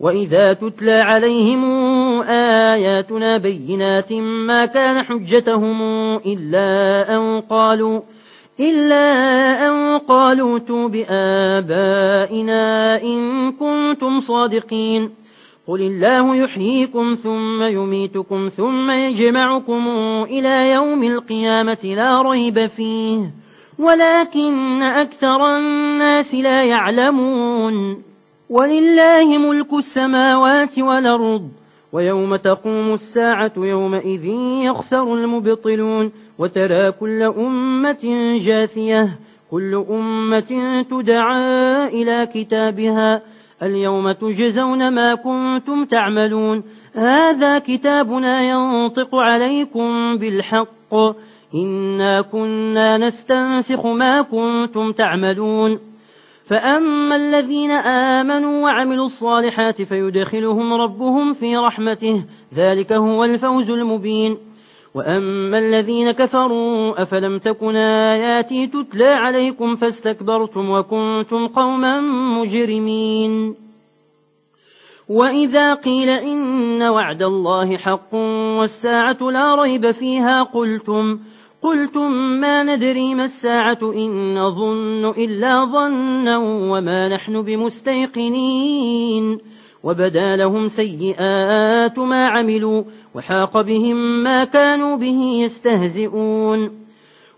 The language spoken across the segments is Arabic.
وإذا تتلى عليهم آياتنا بينات ما كان حجتهم إلا أن قالوا إلا أن قالوا تو بآبائنا إن كنتم صادقين قل الله يحييكم ثم يميتكم ثم يجمعكم إلى يوم القيامة لا ريب فيه ولكن أكثر الناس لا يعلمون ولله ملك السماوات والأرض ويوم تقوم الساعة يومئذ يخسر المبطلون وترى كل أمة جاثية كل أمة تدعى إلى كتابها اليوم تجزون ما كنتم تعملون هذا كتابنا ينطق عليكم بالحق إنا كنا نستنسخ ما كنتم تعملون. فأما الذين آمنوا وعملوا الصالحات فيدخلهم ربهم في رحمته ذلك هو الفوز المبين. وأما الذين كفروا أفلم تكن آياتي تتلى عليكم فاستكبرتم وكنتم قوما مجرمين. وإذا قيل إن وعد الله حق والساعة لا ريب فيها قلتم قلتم ما ندري ما الساعة إن نظن إلا ظنا وما نحن بمستيقنين وبدا لهم سيئات ما عملوا وحاق بهم ما كانوا به يستهزئون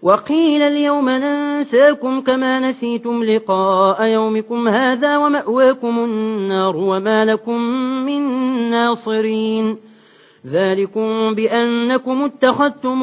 وقيل اليوم ننساكم كما نسيتم لقاء يومكم هذا ومأواكم النار وما لكم من ناصرين ذلكم بأنكم اتخذتم